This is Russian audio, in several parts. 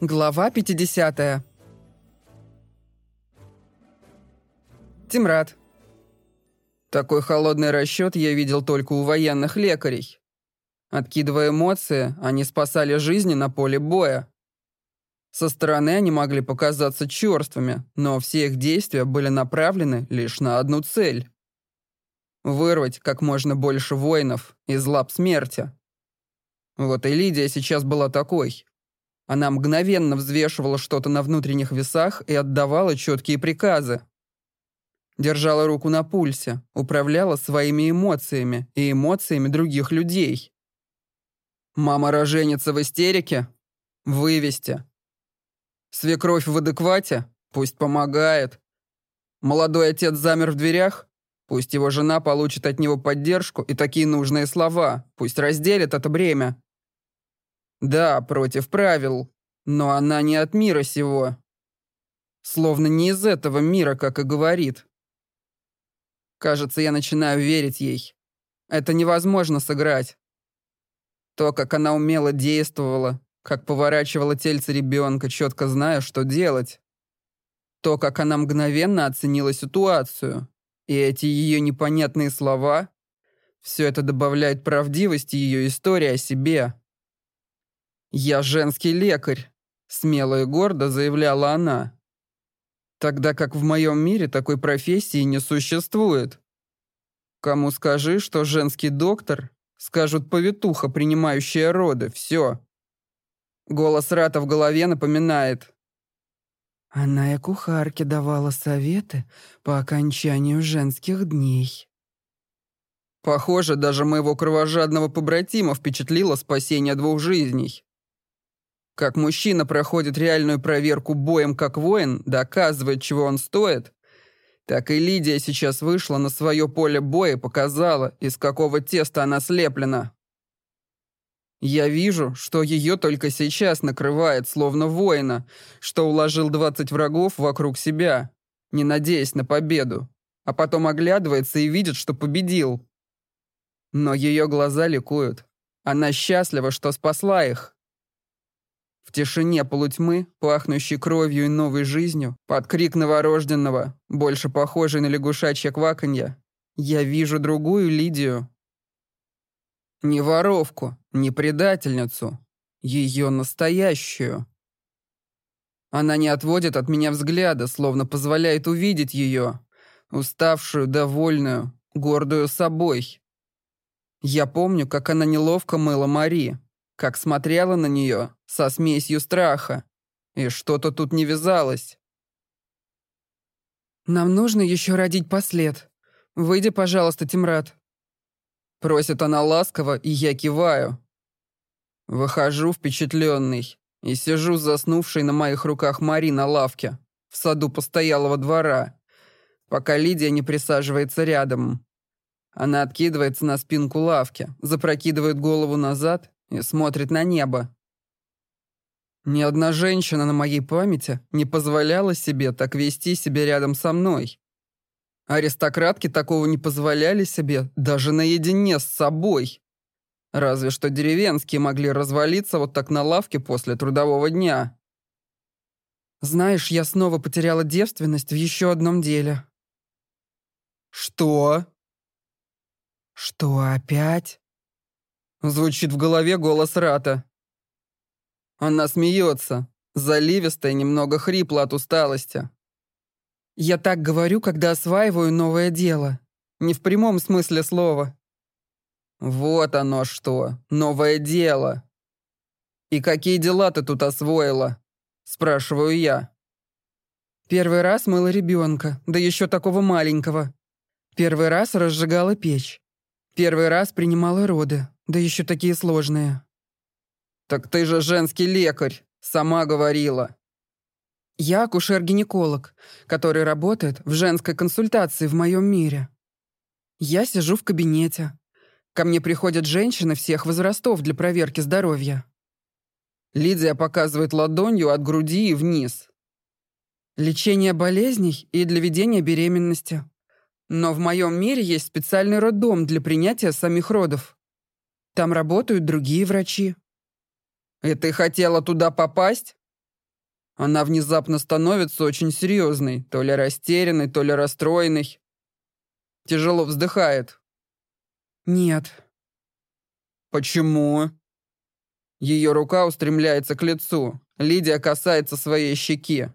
Глава 50. Тимрад. Такой холодный расчет я видел только у военных лекарей. Откидывая эмоции, они спасали жизни на поле боя. Со стороны они могли показаться черствыми, но все их действия были направлены лишь на одну цель — вырвать как можно больше воинов из лап смерти. Вот и Лидия сейчас была такой. Она мгновенно взвешивала что-то на внутренних весах и отдавала четкие приказы. Держала руку на пульсе, управляла своими эмоциями и эмоциями других людей. Мама роженица в истерике? Вывести. Свекровь в адеквате? Пусть помогает. Молодой отец замер в дверях? Пусть его жена получит от него поддержку и такие нужные слова. Пусть разделит это бремя. Да, против правил, но она не от мира сего. Словно не из этого мира, как и говорит. Кажется, я начинаю верить ей. Это невозможно сыграть. То, как она умело действовала, как поворачивала тельце ребенка, четко зная, что делать. То, как она мгновенно оценила ситуацию. И эти ее непонятные слова, все это добавляет правдивости ее истории о себе. «Я женский лекарь», — смело и гордо заявляла она. «Тогда как в моем мире такой профессии не существует. Кому скажи, что женский доктор, скажут повитуха, принимающая роды, все». Голос Рата в голове напоминает. Она и кухарке давала советы по окончанию женских дней. Похоже, даже моего кровожадного побратима впечатлило спасение двух жизней. Как мужчина проходит реальную проверку боем как воин, доказывает, чего он стоит, так и Лидия сейчас вышла на свое поле боя и показала, из какого теста она слеплена. Я вижу, что ее только сейчас накрывает, словно воина, что уложил 20 врагов вокруг себя, не надеясь на победу, а потом оглядывается и видит, что победил. Но ее глаза ликуют. Она счастлива, что спасла их. В тишине полутьмы, пахнущей кровью и новой жизнью, под крик новорожденного, больше похожий на лягушачье кваканье, я вижу другую Лидию. Не воровку, не предательницу, ее настоящую. Она не отводит от меня взгляда, словно позволяет увидеть ее, уставшую, довольную, гордую собой. Я помню, как она неловко мыла Мари, как смотрела на нее со смесью страха. И что-то тут не вязалось. «Нам нужно еще родить послед. Выйди, пожалуйста, Тимрад». Просит она ласково, и я киваю. Выхожу впечатленный и сижу заснувшей на моих руках Мари на лавке в саду постоялого двора, пока Лидия не присаживается рядом. Она откидывается на спинку лавки, запрокидывает голову назад и смотрит на небо. Ни одна женщина на моей памяти не позволяла себе так вести себя рядом со мной. Аристократки такого не позволяли себе даже наедине с собой. Разве что деревенские могли развалиться вот так на лавке после трудового дня. Знаешь, я снова потеряла девственность в еще одном деле. Что? Что опять? Звучит в голове голос Рата. Она смеется, заливисто и немного хрипло от усталости. Я так говорю, когда осваиваю новое дело. Не в прямом смысле слова. Вот оно что, новое дело. И какие дела ты тут освоила? Спрашиваю я. Первый раз мыла ребенка, да еще такого маленького. Первый раз разжигала печь. Первый раз принимала роды. Да еще такие сложные. Так ты же женский лекарь, сама говорила. Я акушер-гинеколог, который работает в женской консультации в моем мире. Я сижу в кабинете. Ко мне приходят женщины всех возрастов для проверки здоровья. Лидия показывает ладонью от груди и вниз. Лечение болезней и для ведения беременности. Но в моем мире есть специальный роддом для принятия самих родов. Там работают другие врачи. И ты хотела туда попасть? Она внезапно становится очень серьезной, то ли растерянной, то ли расстроенной. Тяжело вздыхает. «Нет». «Почему?» Ее рука устремляется к лицу. Лидия касается своей щеки.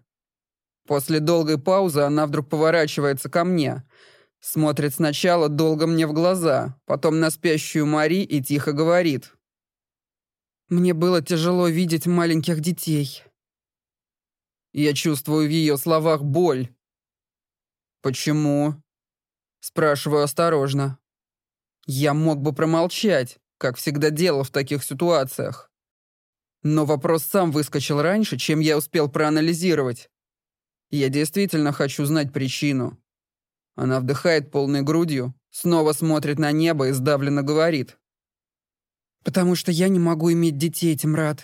После долгой паузы она вдруг поворачивается ко мне. Смотрит сначала долго мне в глаза, потом на спящую Мари и тихо говорит. «Мне было тяжело видеть маленьких детей». Я чувствую в ее словах боль. «Почему?» Спрашиваю осторожно. Я мог бы промолчать, как всегда делал в таких ситуациях. Но вопрос сам выскочил раньше, чем я успел проанализировать. Я действительно хочу знать причину. Она вдыхает полной грудью, снова смотрит на небо и сдавленно говорит. «Потому что я не могу иметь детей, Тимрад».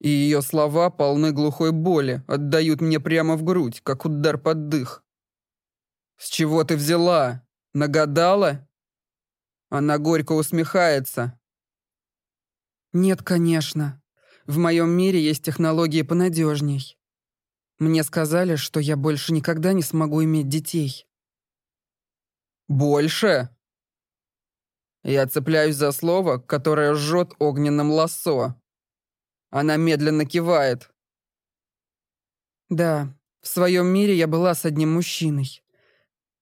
И ее слова полны глухой боли, отдают мне прямо в грудь, как удар под дых. «С чего ты взяла? Нагадала?» Она горько усмехается. «Нет, конечно. В моем мире есть технологии понадежней. Мне сказали, что я больше никогда не смогу иметь детей. Больше? Я цепляюсь за слово, которое жжет огненным лассо. Она медленно кивает. Да, в своем мире я была с одним мужчиной.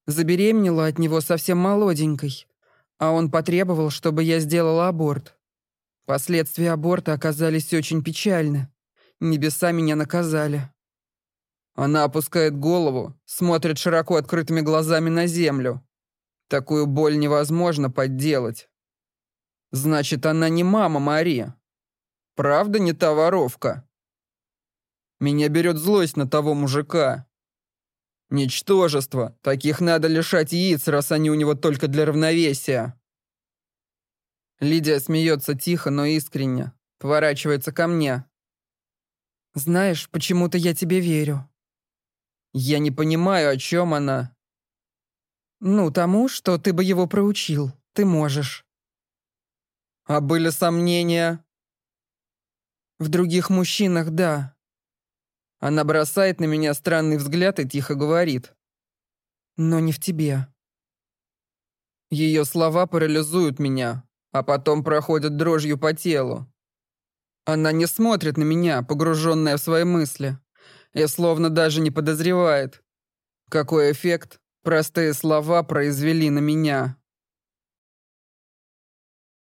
Забеременела от него совсем молоденькой, а он потребовал, чтобы я сделала аборт. Последствия аборта оказались очень печальны. Небеса меня наказали. Она опускает голову, смотрит широко открытыми глазами на землю. Такую боль невозможно подделать. Значит, она не мама Мари. Правда не та воровка? Меня берет злость на того мужика. Ничтожество. Таких надо лишать яиц, раз они у него только для равновесия. Лидия смеется тихо, но искренне. Поворачивается ко мне. «Знаешь, почему-то я тебе верю. Я не понимаю, о чем она. Ну, тому, что ты бы его проучил. Ты можешь. А были сомнения? В других мужчинах, да. Она бросает на меня странный взгляд и тихо говорит. Но не в тебе. Ее слова парализуют меня, а потом проходят дрожью по телу. Она не смотрит на меня, погруженная в свои мысли и словно даже не подозревает, какой эффект простые слова произвели на меня.